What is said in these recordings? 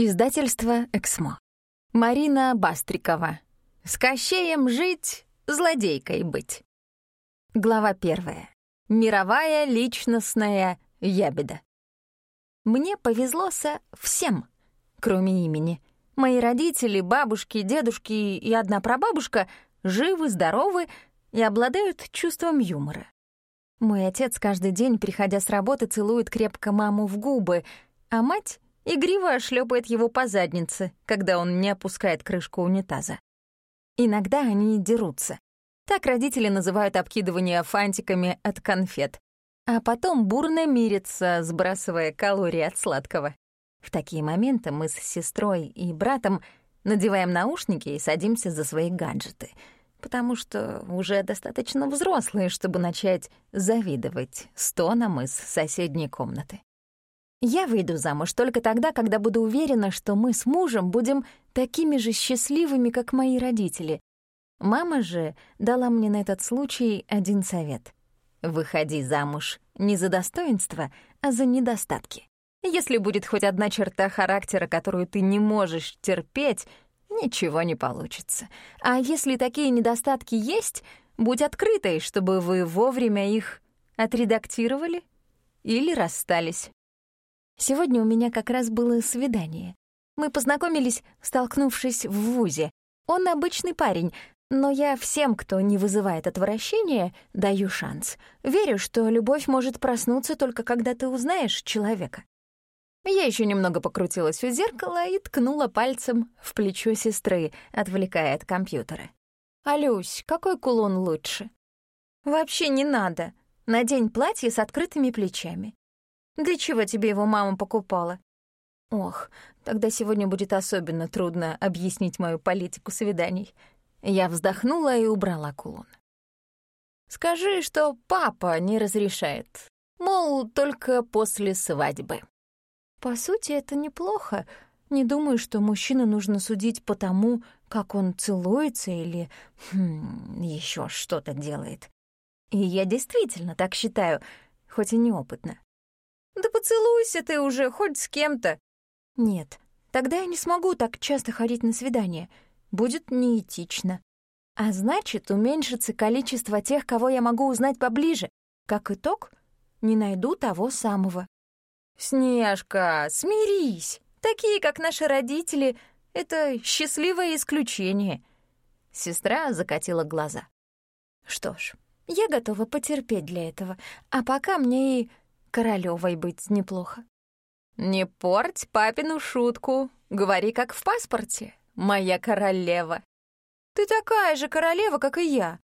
Издательство «Эксмо». Марина Бастрикова. «С Кощеем жить, злодейкой быть». Глава первая. Мировая личностная ябеда. Мне повезло со всем, кроме имени. Мои родители, бабушки, дедушки и одна прабабушка живы, здоровы и обладают чувством юмора. Мой отец каждый день, приходя с работы, целует крепко маму в губы, а мать игриво шлепает его по заднице, когда он не опускает крышку унитаза. Иногда они дерутся. Так родители называют обкидывание фантиками от конфет. А потом бурно мирятся, сбрасывая калории от сладкого. В такие моменты мы с сестрой и братом надеваем наушники и садимся за свои гаджеты, потому что уже достаточно взрослые, чтобы начать завидовать стонам из соседней комнаты. Я выйду замуж только тогда, когда буду уверена, что мы с мужем будем такими же счастливыми, как мои родители. Мама же дала мне на этот случай один совет. Выходи замуж не за достоинство, а за недостатки. Если будет хоть одна черта характера, которую ты не можешь терпеть, ничего не получится. А если такие недостатки есть, будь открытой, чтобы вы вовремя их отредактировали или расстались. Сегодня у меня как раз было свидание. Мы познакомились, столкнувшись в ВУЗе. Он обычный парень, но я всем, кто не вызывает отвращения, даю шанс. Верю, что любовь может проснуться только когда ты узнаешь человека. Я еще немного покрутилась у зеркала и ткнула пальцем в плечо сестры, отвлекая от компьютера. «Алюсь, какой кулон лучше?» «Вообще не надо. Надень платье с открытыми плечами. Для чего тебе его мама покупала? Ох, тогда сегодня будет особенно трудно объяснить мою политику свиданий. Я вздохнула и убрала кулон. Скажи, что папа не разрешает. Мол, только после свадьбы. По сути, это неплохо. Не думаю, что мужчину нужно судить по тому, как он целуется или хм, еще что-то делает. И я действительно так считаю, хоть и неопытно. Поцелуйся ты уже хоть с кем-то. Нет, тогда я не смогу так часто ходить на свидания. Будет неэтично. А значит, уменьшится количество тех, кого я могу узнать поближе. Как итог, не найду того самого. Снежка, смирись. Такие, как наши родители, — это счастливое исключение. Сестра закатила глаза. Что ж, я готова потерпеть для этого, а пока мне и королевой быть неплохо. «Не порть папину шутку. Говори, как в паспорте, моя королева». «Ты такая же королева, как и я».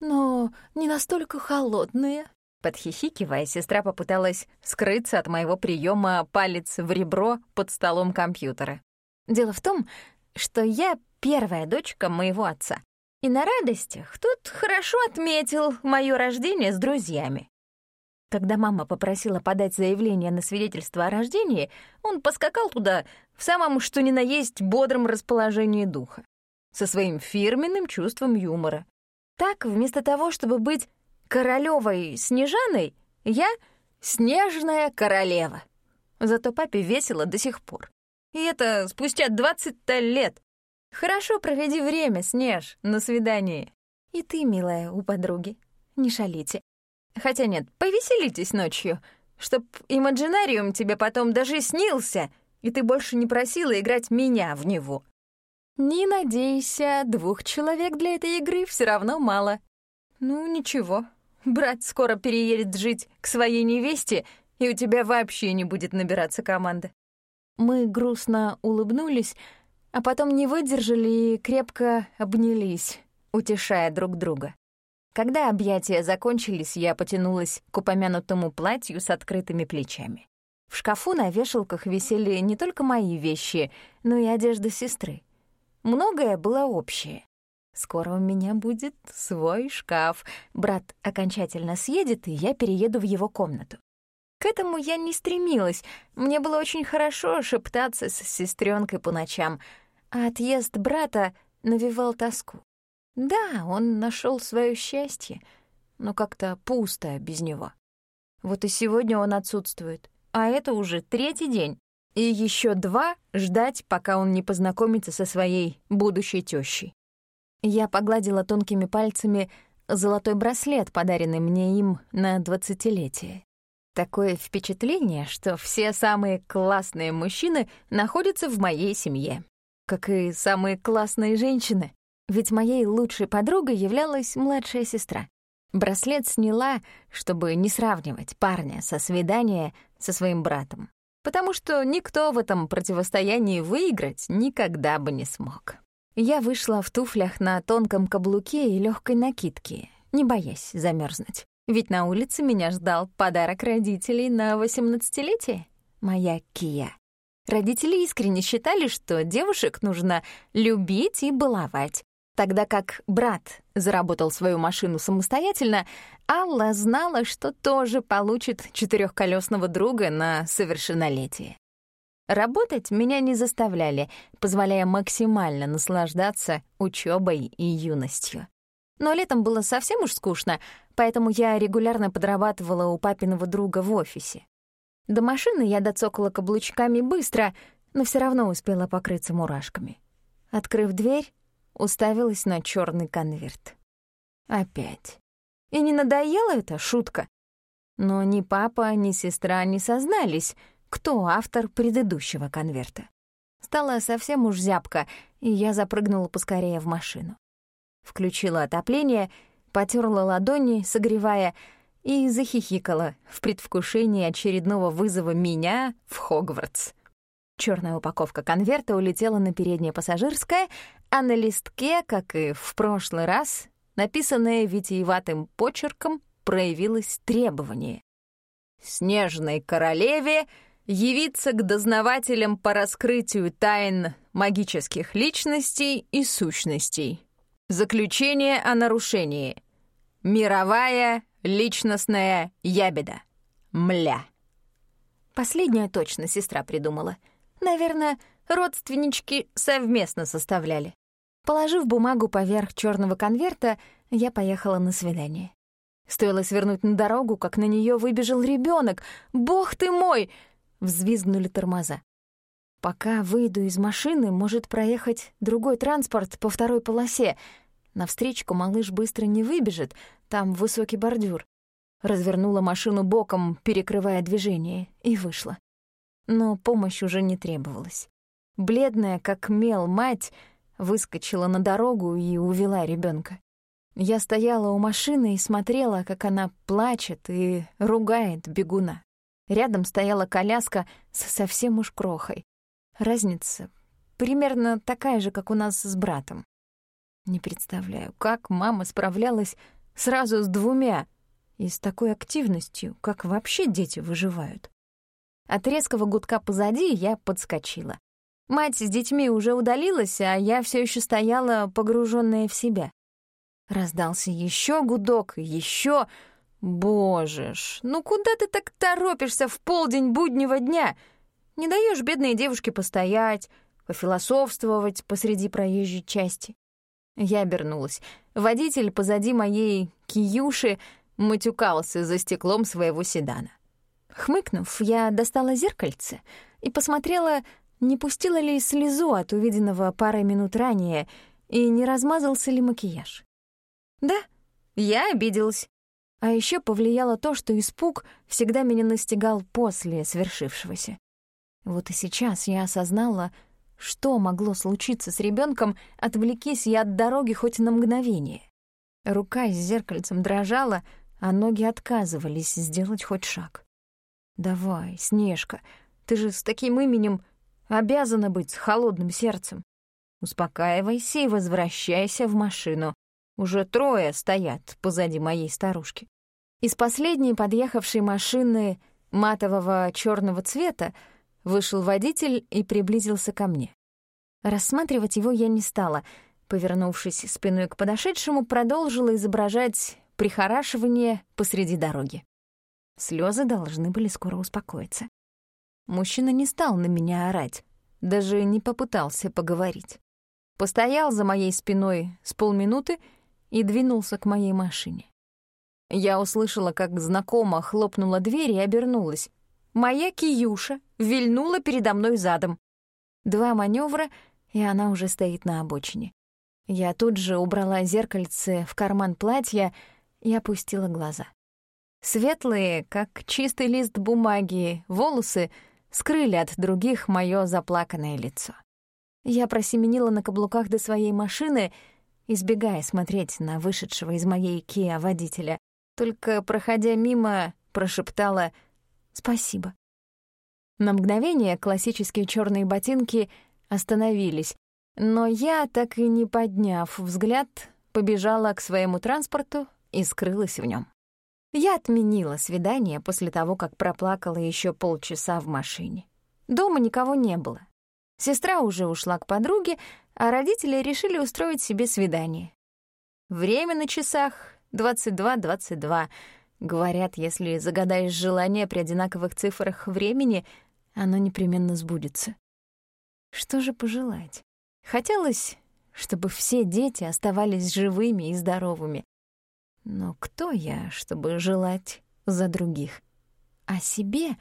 «Но не настолько холодная». Подхихикивая, сестра попыталась скрыться от моего приема палец в ребро под столом компьютера. Дело в том, что я первая дочка моего отца. И на радостях тут хорошо отметил мое рождение с друзьями. Когда мама попросила подать заявление на свидетельство о рождении, он поскакал туда в самом что ни на есть бодром расположении духа, со своим фирменным чувством юмора. Так, вместо того, чтобы быть королевой Снежаной, я — снежная королева. Зато папе весело до сих пор. И это спустя 20 лет. Хорошо проведи время, Снеж, на свидании. И ты, милая, у подруги. Не шалите. Хотя нет, повеселитесь ночью, чтоб имаджинариум тебе потом даже снился, и ты больше не просила играть меня в него. Не надейся, двух человек для этой игры все равно мало. Ну, ничего, брат скоро переедет жить к своей невесте, и у тебя вообще не будет набираться команда. Мы грустно улыбнулись, а потом не выдержали и крепко обнялись, утешая друг друга. Когда объятия закончились, я потянулась к упомянутому платью с открытыми плечами. В шкафу на вешалках висели не только мои вещи, но и одежда сестры. Многое было общее. Скоро у меня будет свой шкаф. Брат окончательно съедет, и я перееду в его комнату. К этому я не стремилась. Мне было очень хорошо шептаться с сестренкой по ночам, а отъезд брата навевал тоску. Да, он нашел свое счастье, но как-то пусто без него. Вот и сегодня он отсутствует, а это уже третий день. и еще два ждать, пока он не познакомится со своей будущей тещей. Я погладила тонкими пальцами золотой браслет, подаренный мне им на двадцатилетие. Такое впечатление, что все самые классные мужчины находятся в моей семье. Как и самые классные женщины. Ведь моей лучшей подругой являлась младшая сестра. Браслет сняла, чтобы не сравнивать парня со свидания со своим братом. Потому что никто в этом противостоянии выиграть никогда бы не смог. Я вышла в туфлях на тонком каблуке и легкой накидке, не боясь замерзнуть. Ведь на улице меня ждал подарок родителей на восемнадцатилетие — моя Кия. Родители искренне считали, что девушек нужно любить и баловать. Тогда как брат заработал свою машину самостоятельно, Алла знала, что тоже получит четырехколесного друга на совершеннолетие. Работать меня не заставляли, позволяя максимально наслаждаться учебой и юностью. Но летом было совсем уж скучно, поэтому я регулярно подрабатывала у папиного друга в офисе. До машины я доцокала каблучками быстро, но все равно успела покрыться мурашками. Открыв дверь, уставилась на черный конверт. Опять. И не надоела эта шутка? Но ни папа, ни сестра не сознались — кто автор предыдущего конверта. Стало совсем уж зябко, и я запрыгнула поскорее в машину. Включила отопление, потерла ладони, согревая, и захихикала в предвкушении очередного вызова меня в Хогвартс. Черная упаковка конверта улетела на переднее пассажирское, а на листке, как и в прошлый раз, написанное витиеватым почерком, проявилось требование. «Снежной королеве явиться к дознавателям по раскрытию тайн магических личностей и сущностей. Заключение о нарушении. Мировая личностная ябеда. Мля. Последняя точно сестра придумала. Наверное, родственнички совместно составляли. Положив бумагу поверх черного конверта, я поехала на свидание. Стоило свернуть на дорогу, как на нее выбежал ребенок. «Бог ты мой!» Взвизгнули тормоза. Пока выйду из машины, может проехать другой транспорт по второй полосе. Навстречку малыш быстро не выбежит, там высокий бордюр. Развернула машину боком, перекрывая движение, и вышла. Но помощь уже не требовалась. Бледная, как мел, мать выскочила на дорогу и увела ребенка. Я стояла у машины и смотрела, как она плачет и ругает бегуна. Рядом стояла коляска с совсем уж крохой. Разница примерно такая же, как у нас с братом. Не представляю, как мама справлялась сразу с двумя и с такой активностью, как вообще дети выживают. От резкого гудка позади я подскочила. Мать с детьми уже удалилась, а я все еще стояла, погруженная в себя. Раздался еще гудок, еще Боже ж, ну куда ты так торопишься в полдень буднего дня? Не даешь бедной девушке постоять, пофилософствовать посреди проезжей части. Я обернулась. Водитель позади моей киюши матюкался за стеклом своего седана. Хмыкнув, я достала зеркальце и посмотрела, не пустила ли слезу от увиденного парой минут ранее и не размазался ли макияж. Да, я обиделась. А еще повлияло то, что испуг всегда меня настигал после свершившегося. Вот и сейчас я осознала, что могло случиться с ребенком, отвлекись я от дороги хоть на мгновение. Рука с зеркальцем дрожала, а ноги отказывались сделать хоть шаг. «Давай, Снежка, ты же с таким именем обязана быть с холодным сердцем. Успокаивайся и возвращайся в машину. Уже трое стоят позади моей старушки. Из последней подъехавшей машины матового черного цвета вышел водитель и приблизился ко мне. Рассматривать его я не стала. Повернувшись спиной к подошедшему, продолжила изображать прихорашивание посреди дороги. Слезы должны были скоро успокоиться. Мужчина не стал на меня орать, даже не попытался поговорить. Постоял за моей спиной с полминуты и двинулся к моей машине. Я услышала, как знакомо хлопнула дверь и обернулась. моя Киюша вильнула передо мной задом. Два маневра, и она уже стоит на обочине. Я тут же убрала зеркальце в карман платья и опустила глаза. Светлые, как чистый лист бумаги, волосы скрыли от других моё заплаканное лицо. Я просеменила на каблуках до своей машины, избегая смотреть на вышедшего из моей Киа водителя. Только, проходя мимо, прошептала «Спасибо». На мгновение классические черные ботинки остановились, но я, так и не подняв взгляд, побежала к своему транспорту и скрылась в нем. Я отменила свидание после того, как проплакала еще полчаса в машине. Дома никого не было. Сестра уже ушла к подруге, а родители решили устроить себе свидание. Время на часах 22.22. Говорят, если загадаешь желание при одинаковых цифрах времени, оно непременно сбудется. Что же пожелать? Хотелось, чтобы все дети оставались живыми и здоровыми, но кто я, чтобы желать за других? А себе...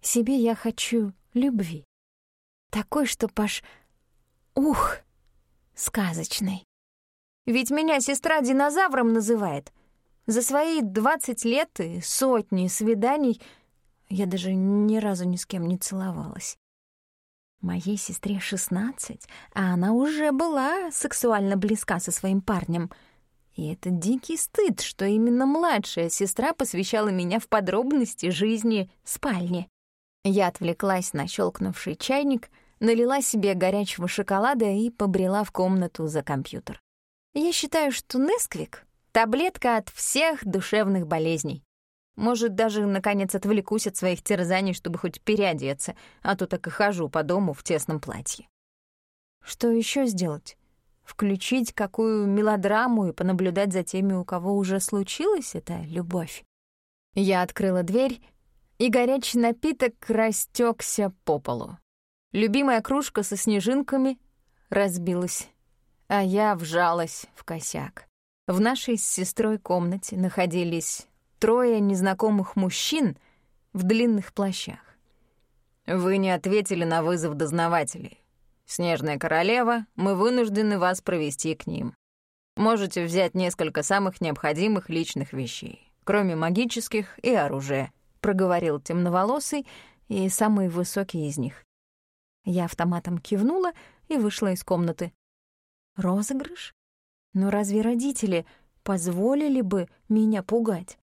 Себе я хочу любви. Такой, что паш... Ух! Сказочный. Ведь меня сестра динозавром называет. За свои двадцать лет и сотни свиданий я даже ни разу ни с кем не целовалась. Моей сестре шестнадцать, а она уже была сексуально близка со своим парнем — и это дикий стыд, что именно младшая сестра посвящала меня в подробности жизни спальни. Я отвлеклась на щелкнувший чайник, налила себе горячего шоколада и побрела в комнату за компьютер. Я считаю, что Несквик — таблетка от всех душевных болезней. Может, даже, наконец, отвлекусь от своих терзаний, чтобы хоть переодеться, а то так и хожу по дому в тесном платье. Что еще сделать? Включить какую мелодраму и понаблюдать за теми, у кого уже случилась эта любовь. Я открыла дверь, и горячий напиток растекся по полу. Любимая кружка со снежинками разбилась, а я вжалась в косяк. В нашей с сестрой комнате находились трое незнакомых мужчин в длинных плащах. «Вы не ответили на вызов дознавателей. Снежная королева, мы вынуждены вас провести к ним. Можете взять несколько самых необходимых личных вещей, кроме магических и оружия», — проговорил темноволосый и самый высокий из них. Я автоматом кивнула и вышла из комнаты. Розыгрыш? Но разве родители позволили бы меня пугать?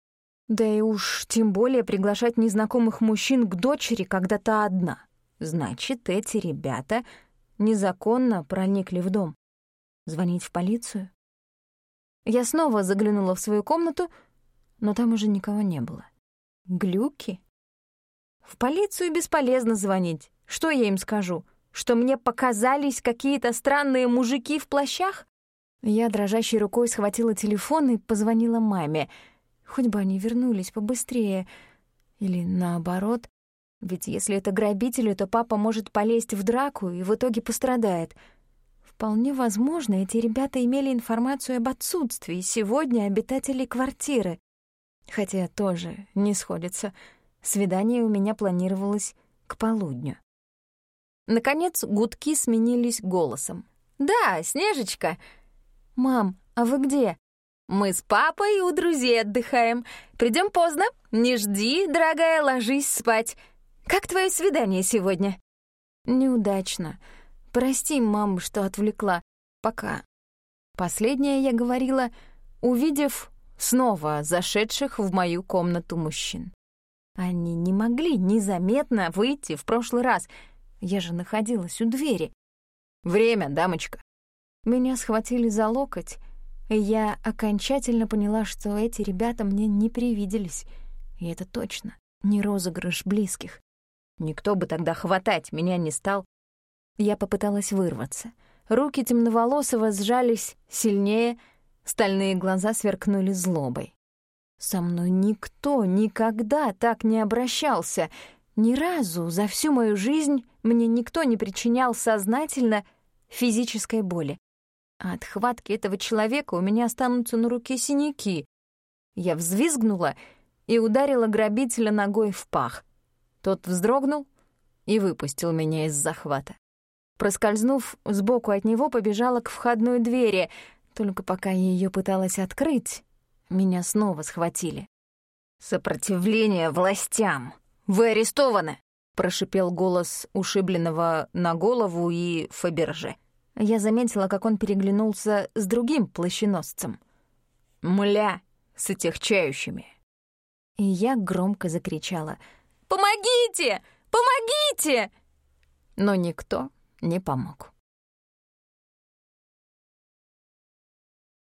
Да и уж тем более приглашать незнакомых мужчин к дочери, когда та одна. Значит, эти ребята незаконно проникли в дом. Звонить в полицию? Я снова заглянула в свою комнату, но там уже никого не было. Глюки? В полицию бесполезно звонить. Что я им скажу? Что мне показались какие-то странные мужики в плащах? Я дрожащей рукой схватила телефон и позвонила маме. Хоть бы они вернулись побыстрее. Или наоборот, ведь если это грабители, то папа может полезть в драку и в итоге пострадает. Вполне возможно, эти ребята имели информацию об отсутствии сегодня обитателей квартиры. Хотя тоже не сходится. Свидание у меня планировалось к полудню. Наконец гудки сменились голосом. «Да, Снежечка!» «Мам, а вы где?» «Мы с папой у друзей отдыхаем. Придем поздно. Не жди, дорогая, ложись спать. Как твое свидание сегодня?» «Неудачно. Прости, мам, что отвлекла. Пока». Последнее я говорила, увидев снова зашедших в мою комнату мужчин. Они не могли незаметно выйти в прошлый раз. Я же находилась у двери. «Время, дамочка». Меня схватили за локоть, и я окончательно поняла, что эти ребята мне не привиделись. И это точно не розыгрыш близких. Никто бы тогда хватать меня не стал. Я попыталась вырваться. Руки темноволосого сжались сильнее, стальные глаза сверкнули злобой. Со мной никто никогда так не обращался. Ни разу за всю мою жизнь мне никто не причинял сознательно физической боли. А от хватки этого человека у меня останутся на руке синяки. Я взвизгнула и ударила грабителя ногой в пах — Тот вздрогнул и выпустил меня из захвата. Проскользнув сбоку от него, побежала к входной двери, только пока я ее пыталась открыть, меня снова схватили. «Сопротивление властям! Вы арестованы!» — прошипел голос ушибленного на голову и Фаберже. Я заметила, как он переглянулся с другим плащеносцем. «Мля с отягчающими!» И я громко закричала «Помогите! Помогите!» Но никто не помог.